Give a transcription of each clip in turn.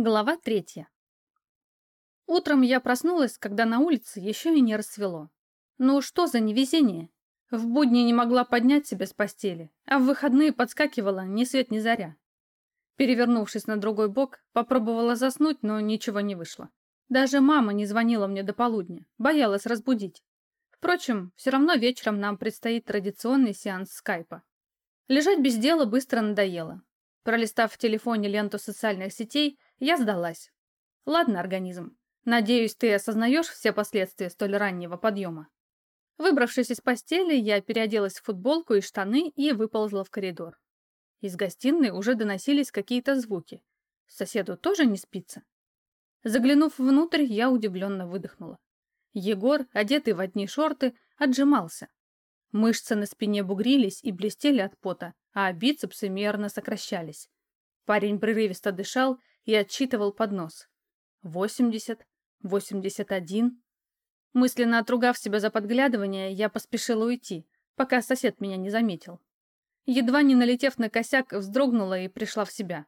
Глава третья. Утром я проснулась, когда на улице еще и не рассвело. Ну что за невезение? В будни не могла поднять себя с постели, а в выходные подскакивала ни свет ни заря. Перевернувшись на другой бок, попробовала заснуть, но ничего не вышло. Даже мама не звонила мне до полудня, боялась разбудить. Впрочем, все равно вечером нам предстоит традиционный сеанс скайпа. Лежать без дела быстро надоело. Пролистав в телефоне ленту социальных сетей, я сдалась. Ладно, организм. Надеюсь, ты осознаешь все последствия столь раннего подъема. Выбравшись из постели, я переоделась в футболку и штаны и выползла в коридор. Из гостиной уже доносились какие-то звуки. Соседу тоже не спится? Заглянув внутрь, я удивленно выдохнула. Егор, одетый в одни шорты, отжимался. Мышцы на спине бугрились и блестели от пота, а бицепсы мерно сокращались. Парень прерывисто дышал и отчитывал под нос. «Восемьдесят, восемьдесят один». Мысленно отругав себя за подглядывание, я поспешила уйти, пока сосед меня не заметил. Едва не налетев на косяк, вздрогнула и пришла в себя.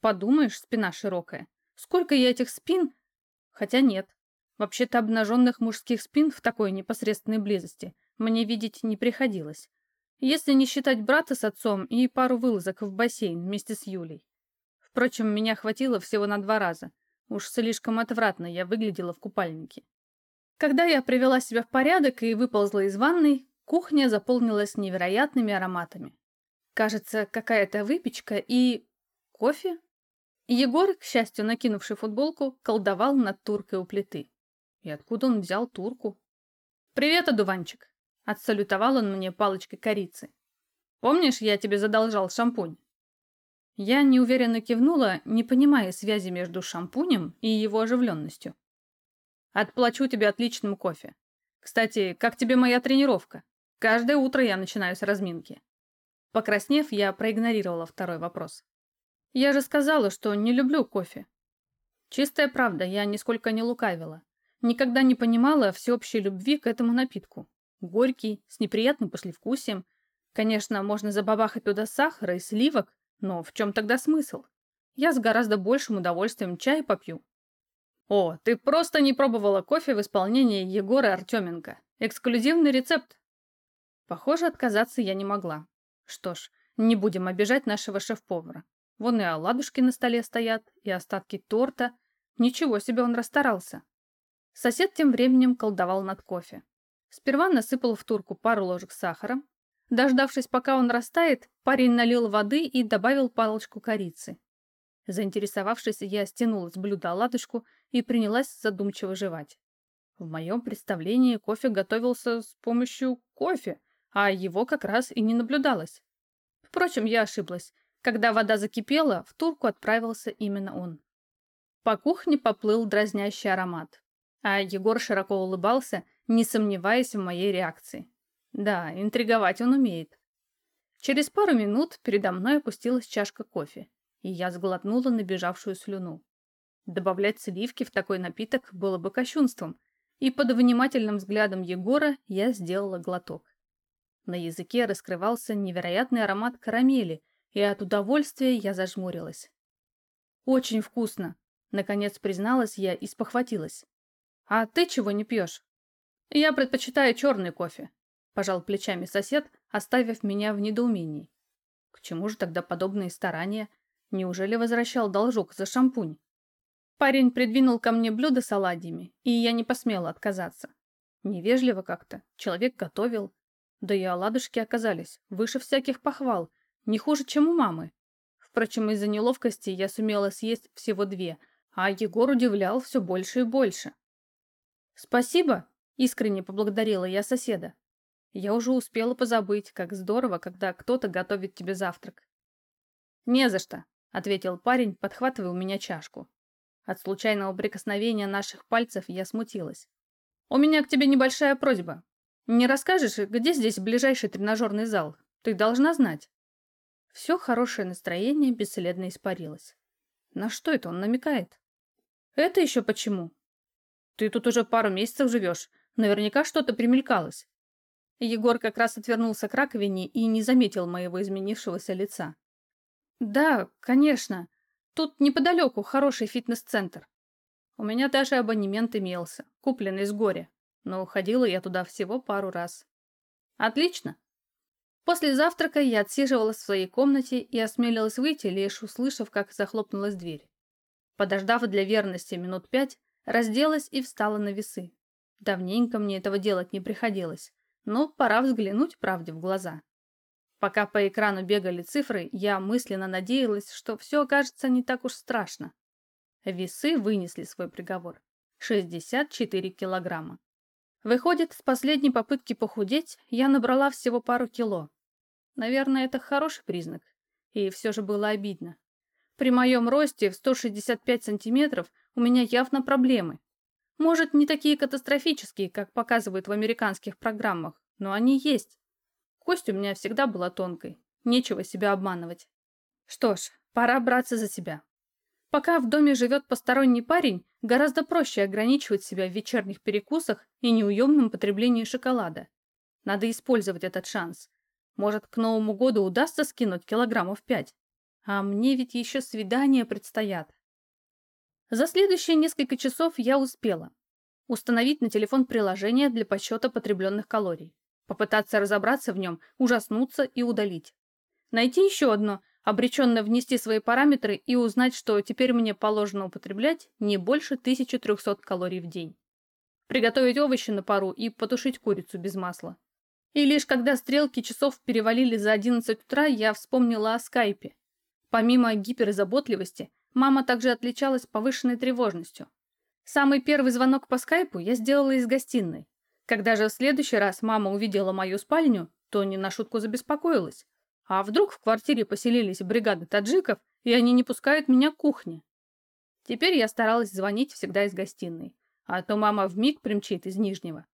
Подумаешь, спина широкая. Сколько я этих спин? Хотя нет. Вообще-то обнаженных мужских спин в такой непосредственной близости мне видеть не приходилось. Если не считать брата с отцом и пару вылазок в бассейн вместе с Юлей. Впрочем, меня хватило всего на два раза. Уж слишком отвратно я выглядела в купальнике. Когда я привела себя в порядок и выползла из ванной, кухня заполнилась невероятными ароматами. Кажется, какая-то выпечка и... кофе? Егор, к счастью, накинувший футболку, колдовал над туркой у плиты. И откуда он взял турку? «Привет, одуванчик!» Отсалютовал он мне палочкой корицы. «Помнишь, я тебе задолжал шампунь?» Я неуверенно кивнула, не понимая связи между шампунем и его оживленностью. «Отплачу тебе отличным кофе. Кстати, как тебе моя тренировка? Каждое утро я начинаю с разминки». Покраснев, я проигнорировала второй вопрос. «Я же сказала, что не люблю кофе». Чистая правда, я нисколько не лукавила. Никогда не понимала всеобщей любви к этому напитку. Горький, с неприятным послевкусием. Конечно, можно забабахать туда сахара и сливок, но в чем тогда смысл? Я с гораздо большим удовольствием чай попью. О, ты просто не пробовала кофе в исполнении Егора Артеменко. Эксклюзивный рецепт. Похоже, отказаться я не могла. Что ж, не будем обижать нашего шеф-повара. Вон и оладушки на столе стоят, и остатки торта. Ничего себе он расстарался. Сосед тем временем колдовал над кофе. Сперва насыпал в турку пару ложек сахара, Дождавшись, пока он растает, парень налил воды и добавил палочку корицы. Заинтересовавшись, я стянула с блюда оладушку и принялась задумчиво жевать. В моем представлении кофе готовился с помощью кофе, а его как раз и не наблюдалось. Впрочем, я ошиблась. Когда вода закипела, в турку отправился именно он. По кухне поплыл дразнящий аромат, а Егор широко улыбался, не сомневаясь в моей реакции. Да, интриговать он умеет. Через пару минут передо мной опустилась чашка кофе, и я сглотнула набежавшую слюну. Добавлять сливки в такой напиток было бы кощунством, и под внимательным взглядом Егора я сделала глоток. На языке раскрывался невероятный аромат карамели, и от удовольствия я зажмурилась. «Очень вкусно!» — наконец призналась я и спохватилась. «А ты чего не пьешь?» «Я предпочитаю черный кофе», Пожал плечами сосед, оставив меня в недоумении. К чему же тогда подобные старания? Неужели возвращал должок за шампунь? Парень придвинул ко мне блюдо с оладьями, и я не посмела отказаться. Невежливо как-то, человек готовил. Да и оладушки оказались выше всяких похвал, не хуже, чем у мамы. Впрочем, из-за неловкости я сумела съесть всего две, а Егор удивлял все больше и больше. «Спасибо!» — искренне поблагодарила я соседа. Я уже успела позабыть, как здорово, когда кто-то готовит тебе завтрак. «Не за что», — ответил парень, подхватывая у меня чашку. От случайного прикосновения наших пальцев я смутилась. «У меня к тебе небольшая просьба. Не расскажешь, где здесь ближайший тренажерный зал? Ты должна знать». Все хорошее настроение бесследно испарилось. На что это он намекает? «Это еще почему?» «Ты тут уже пару месяцев живешь. Наверняка что-то примелькалось. Егор как раз отвернулся к раковине и не заметил моего изменившегося лица. «Да, конечно. Тут неподалеку хороший фитнес-центр. У меня даже абонемент имелся, купленный с горя, но ходила я туда всего пару раз. Отлично. После завтрака я отсиживалась в своей комнате и осмелилась выйти, лишь услышав, как захлопнулась дверь. Подождав для верности минут пять, разделась и встала на весы. Давненько мне этого делать не приходилось, но пора взглянуть правде в глаза. Пока по экрану бегали цифры, я мысленно надеялась, что все окажется не так уж страшно. Весы вынесли свой приговор. 64 килограмма. Выходит, с последней попытки похудеть я набрала всего пару кило. Наверное, это хороший признак. И все же было обидно. При моем росте в 165 сантиметров у меня явно проблемы. Может, не такие катастрофические, как показывают в американских программах, но они есть. Кость у меня всегда была тонкой. Нечего себя обманывать. Что ж, пора браться за себя. Пока в доме живет посторонний парень, гораздо проще ограничивать себя в вечерних перекусах и неуемном потреблении шоколада. Надо использовать этот шанс. Может, к Новому году удастся скинуть килограммов пять. А мне ведь еще свидания предстоят. За следующие несколько часов я успела установить на телефон приложение для подсчета потребленных калорий попытаться разобраться в нем, ужаснуться и удалить. Найти еще одно, обреченно внести свои параметры и узнать, что теперь мне положено употреблять не больше 1300 калорий в день. Приготовить овощи на пару и потушить курицу без масла. И лишь когда стрелки часов перевалили за 11 утра, я вспомнила о скайпе. Помимо гиперзаботливости, мама также отличалась повышенной тревожностью. Самый первый звонок по скайпу я сделала из гостиной, когда же в следующий раз мама увидела мою спальню, то не на шутку забеспокоилась. А вдруг в квартире поселились бригады таджиков, и они не пускают меня к кухне? Теперь я старалась звонить всегда из гостиной, а то мама вмиг примчит из Нижнего.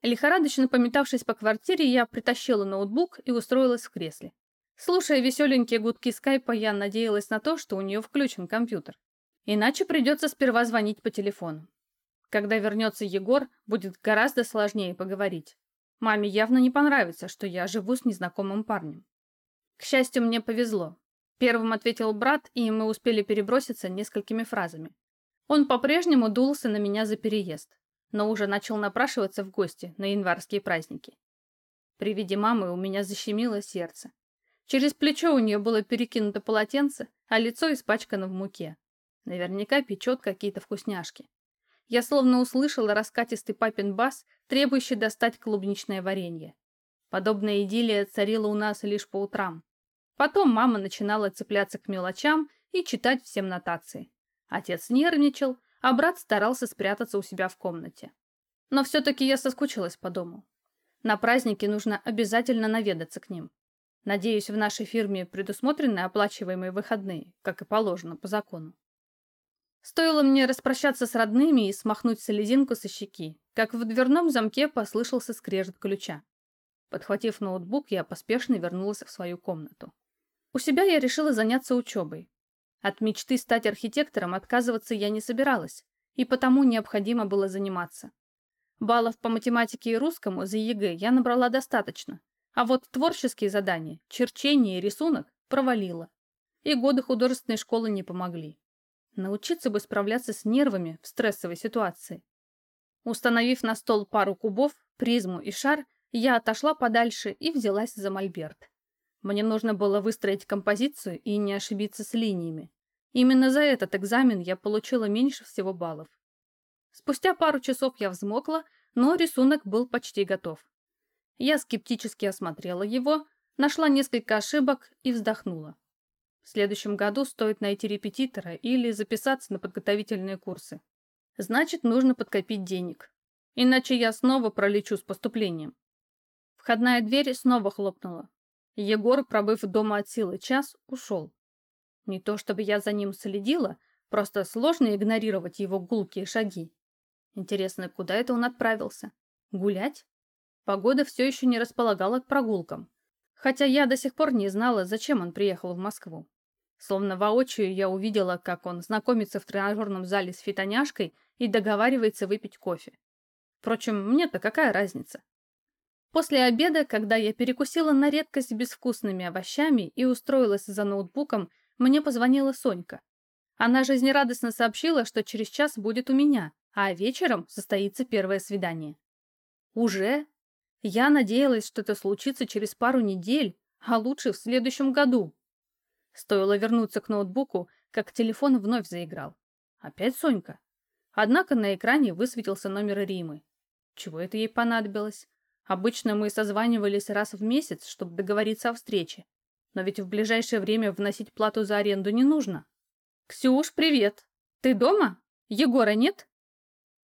Лихорадочно пометавшись по квартире, я притащила ноутбук и устроилась в кресле. Слушая веселенькие гудки скайпа, я надеялась на то, что у нее включен компьютер. Иначе придется сперва звонить по телефону. Когда вернется Егор, будет гораздо сложнее поговорить. Маме явно не понравится, что я живу с незнакомым парнем. К счастью, мне повезло. Первым ответил брат, и мы успели переброситься несколькими фразами. Он по-прежнему дулся на меня за переезд, но уже начал напрашиваться в гости на январские праздники. При виде мамы у меня защемило сердце. Через плечо у нее было перекинуто полотенце, а лицо испачкано в муке. Наверняка печет какие-то вкусняшки. Я словно услышала раскатистый папин бас, требующий достать клубничное варенье. Подобная идиллия царила у нас лишь по утрам. Потом мама начинала цепляться к мелочам и читать всем нотации. Отец нервничал, а брат старался спрятаться у себя в комнате. Но все-таки я соскучилась по дому. На праздники нужно обязательно наведаться к ним. Надеюсь, в нашей фирме предусмотрены оплачиваемые выходные, как и положено по закону. Стоило мне распрощаться с родными и смахнуть слезинку со щеки, как в дверном замке послышался скрежет ключа. Подхватив ноутбук, я поспешно вернулась в свою комнату. У себя я решила заняться учебой. От мечты стать архитектором отказываться я не собиралась, и потому необходимо было заниматься. Баллов по математике и русскому за ЕГЭ я набрала достаточно, а вот творческие задания, черчение и рисунок провалила. И годы художественной школы не помогли. Научиться бы справляться с нервами в стрессовой ситуации. Установив на стол пару кубов, призму и шар, я отошла подальше и взялась за мольберт. Мне нужно было выстроить композицию и не ошибиться с линиями. Именно за этот экзамен я получила меньше всего баллов. Спустя пару часов я взмокла, но рисунок был почти готов. Я скептически осмотрела его, нашла несколько ошибок и вздохнула. В следующем году стоит найти репетитора или записаться на подготовительные курсы. Значит, нужно подкопить денег. Иначе я снова пролечу с поступлением. Входная дверь снова хлопнула. Егор, пробыв дома от силы час, ушел. Не то чтобы я за ним следила, просто сложно игнорировать его гулкие шаги. Интересно, куда это он отправился? Гулять? Погода все еще не располагала к прогулкам. Хотя я до сих пор не знала, зачем он приехал в Москву. Словно воочию я увидела, как он знакомится в тренажерном зале с фитоняшкой и договаривается выпить кофе. Впрочем, мне-то какая разница? После обеда, когда я перекусила на редкость безвкусными овощами и устроилась за ноутбуком, мне позвонила Сонька. Она жизнерадостно сообщила, что через час будет у меня, а вечером состоится первое свидание. Уже? Я надеялась, что это случится через пару недель, а лучше в следующем году. Стоило вернуться к ноутбуку, как телефон вновь заиграл. Опять Сонька. Однако на экране высветился номер Римы. Чего это ей понадобилось? Обычно мы созванивались раз в месяц, чтобы договориться о встрече. Но ведь в ближайшее время вносить плату за аренду не нужно. «Ксюш, привет! Ты дома? Егора нет?»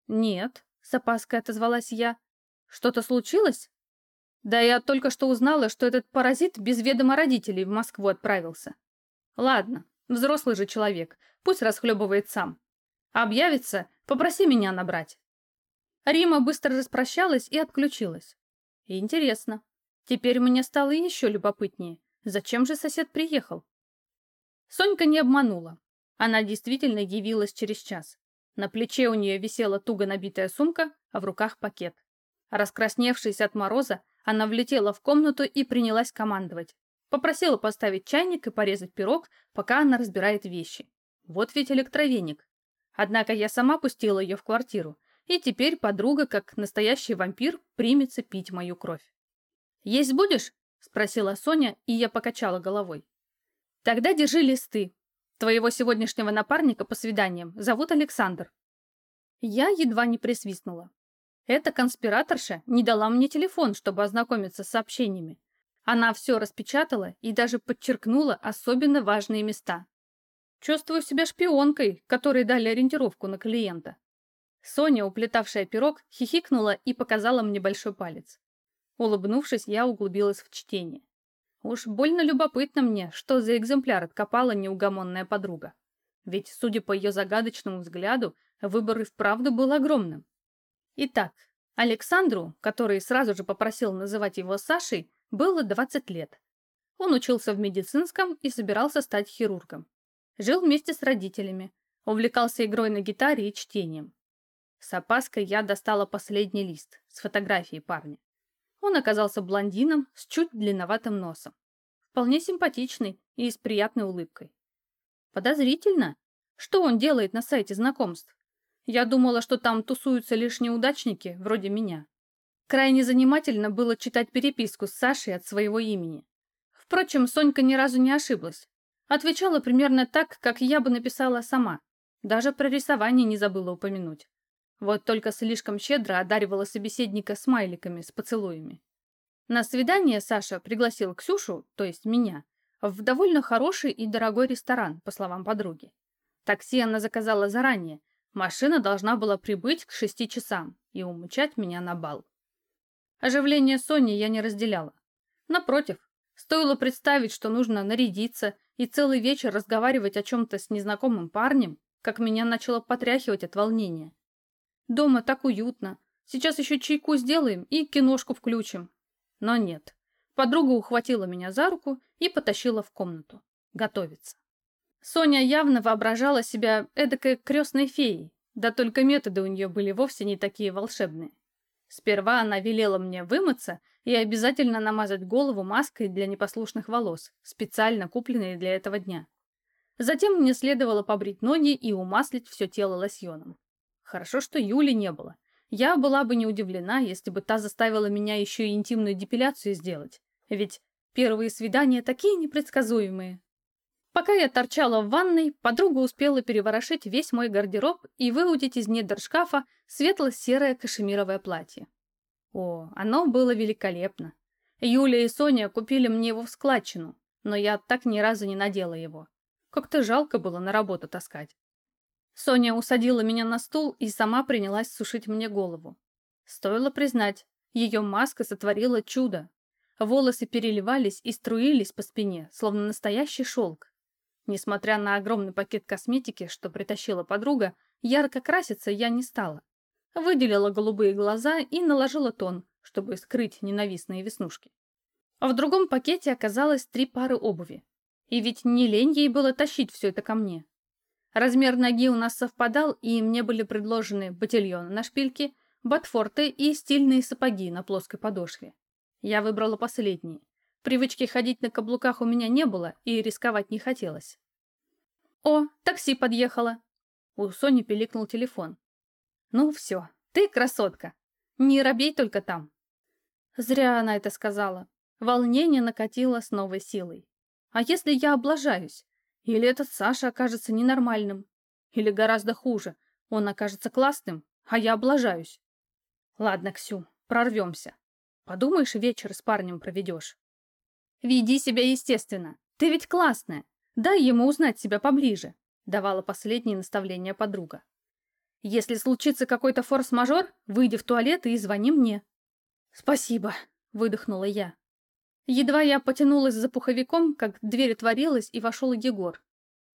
«Нет», — с опаской отозвалась я. «Что-то случилось?» «Да я только что узнала, что этот паразит без ведома родителей в Москву отправился. Ладно, взрослый же человек, пусть расхлебывает сам. Объявится, попроси меня набрать». Рима быстро распрощалась и отключилась. Интересно. Теперь мне стало еще любопытнее. Зачем же сосед приехал? Сонька не обманула. Она действительно явилась через час. На плече у нее висела туго набитая сумка, а в руках пакет. Раскрасневшись от мороза, она влетела в комнату и принялась командовать. Попросила поставить чайник и порезать пирог, пока она разбирает вещи. Вот ведь электровеник. Однако я сама пустила ее в квартиру, и теперь подруга, как настоящий вампир, примется пить мою кровь. «Есть будешь?» — спросила Соня, и я покачала головой. «Тогда держи листы. Твоего сегодняшнего напарника по свиданиям зовут Александр». Я едва не присвистнула. Эта конспираторша не дала мне телефон, чтобы ознакомиться с сообщениями. Она все распечатала и даже подчеркнула особенно важные места. Чувствую себя шпионкой, которой дали ориентировку на клиента. Соня, уплетавшая пирог, хихикнула и показала мне большой палец. Улыбнувшись, я углубилась в чтение. Уж больно любопытно мне, что за экземпляр откопала неугомонная подруга. Ведь, судя по ее загадочному взгляду, выбор и вправду был огромным. Итак, Александру, который сразу же попросил называть его Сашей, было 20 лет. Он учился в медицинском и собирался стать хирургом. Жил вместе с родителями, увлекался игрой на гитаре и чтением. С опаской я достала последний лист с фотографией парня. Он оказался блондином с чуть длинноватым носом. Вполне симпатичный и с приятной улыбкой. Подозрительно. Что он делает на сайте знакомств? Я думала, что там тусуются лишь неудачники, вроде меня. Крайне занимательно было читать переписку с Сашей от своего имени. Впрочем, Сонька ни разу не ошиблась. Отвечала примерно так, как я бы написала сама. Даже про рисование не забыла упомянуть. Вот только слишком щедро одаривала собеседника смайликами с поцелуями. На свидание Саша пригласил Ксюшу, то есть меня, в довольно хороший и дорогой ресторан, по словам подруги. Такси она заказала заранее, машина должна была прибыть к шести часам и умучать меня на бал. Оживление Сони я не разделяла. Напротив, стоило представить, что нужно нарядиться и целый вечер разговаривать о чем-то с незнакомым парнем, как меня начало потряхивать от волнения. Дома так уютно. Сейчас еще чайку сделаем и киношку включим. Но нет. Подруга ухватила меня за руку и потащила в комнату. Готовиться. Соня явно воображала себя эдакой крестной феей, да только методы у нее были вовсе не такие волшебные. Сперва она велела мне вымыться и обязательно намазать голову маской для непослушных волос, специально купленной для этого дня. Затем мне следовало побрить ноги и умаслить все тело лосьоном. Хорошо, что Юли не было. Я была бы не удивлена, если бы та заставила меня еще и интимную депиляцию сделать. Ведь первые свидания такие непредсказуемые. Пока я торчала в ванной, подруга успела переворошить весь мой гардероб и выудить из недр шкафа светло-серое кашемировое платье. О, оно было великолепно. Юля и Соня купили мне его в складчину, но я так ни разу не надела его. Как-то жалко было на работу таскать. Соня усадила меня на стул и сама принялась сушить мне голову. Стоило признать, ее маска сотворила чудо. Волосы переливались и струились по спине, словно настоящий шелк. Несмотря на огромный пакет косметики, что притащила подруга, ярко краситься я не стала. Выделила голубые глаза и наложила тон, чтобы скрыть ненавистные веснушки. А в другом пакете оказалось три пары обуви. И ведь не лень ей было тащить все это ко мне. Размер ноги у нас совпадал, и мне были предложены ботильон на шпильке, ботфорты и стильные сапоги на плоской подошве. Я выбрала последние. Привычки ходить на каблуках у меня не было, и рисковать не хотелось. О, такси подъехало. У Сони пиликнул телефон. Ну все, ты красотка. Не робей только там. Зря она это сказала. Волнение накатило с новой силой. А если я облажаюсь? Или этот Саша окажется ненормальным? Или гораздо хуже, он окажется классным, а я облажаюсь? Ладно, Ксю, прорвемся. Подумаешь, вечер с парнем проведешь. Веди себя естественно. Ты ведь классная. Дай ему узнать себя поближе, давала последние наставления подруга. Если случится какой-то форс-мажор, выйди в туалет и звони мне. Спасибо, выдохнула я. Едва я потянулась за пуховиком, как дверь отворилась и вошел Егор.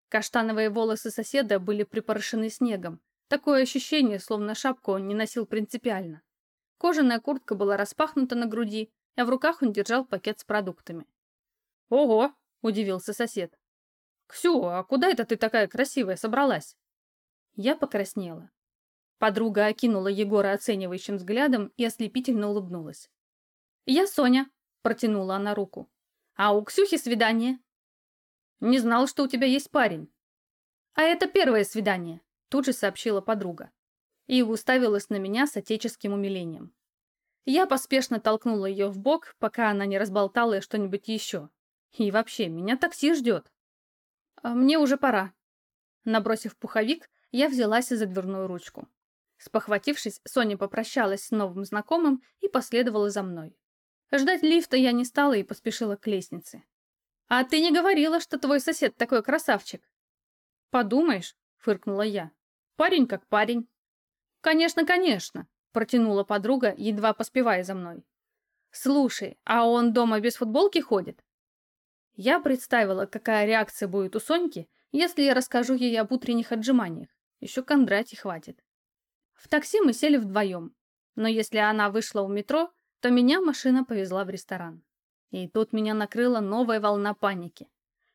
Каштановые волосы соседа были припорошены снегом. Такое ощущение, словно шапку он не носил принципиально. Кожаная куртка была распахнута на груди, а в руках он держал пакет с продуктами. «Ого!» – удивился сосед. «Ксю, а куда это ты такая красивая собралась?» Я покраснела. Подруга окинула Егора оценивающим взглядом и ослепительно улыбнулась. «Я Соня», Протянула она руку. А у Ксюхи свидание. Не знал, что у тебя есть парень. А это первое свидание, тут же сообщила подруга. И уставилась на меня с отеческим умилением. Я поспешно толкнула ее в бок, пока она не разболтала что-нибудь еще. И вообще, меня такси ждет. А мне уже пора. Набросив пуховик, я взялась за дверную ручку. Спохватившись, Соня попрощалась с новым знакомым и последовала за мной. Ждать лифта я не стала и поспешила к лестнице. «А ты не говорила, что твой сосед такой красавчик?» «Подумаешь», — фыркнула я. «Парень как парень». «Конечно, конечно», — протянула подруга, едва поспевая за мной. «Слушай, а он дома без футболки ходит?» Я представила, какая реакция будет у Соньки, если я расскажу ей об утренних отжиманиях. Еще Кондрати хватит. В такси мы сели вдвоем. Но если она вышла у метро, то меня машина повезла в ресторан. И тут меня накрыла новая волна паники.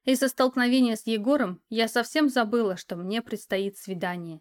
Из-за столкновения с Егором я совсем забыла, что мне предстоит свидание.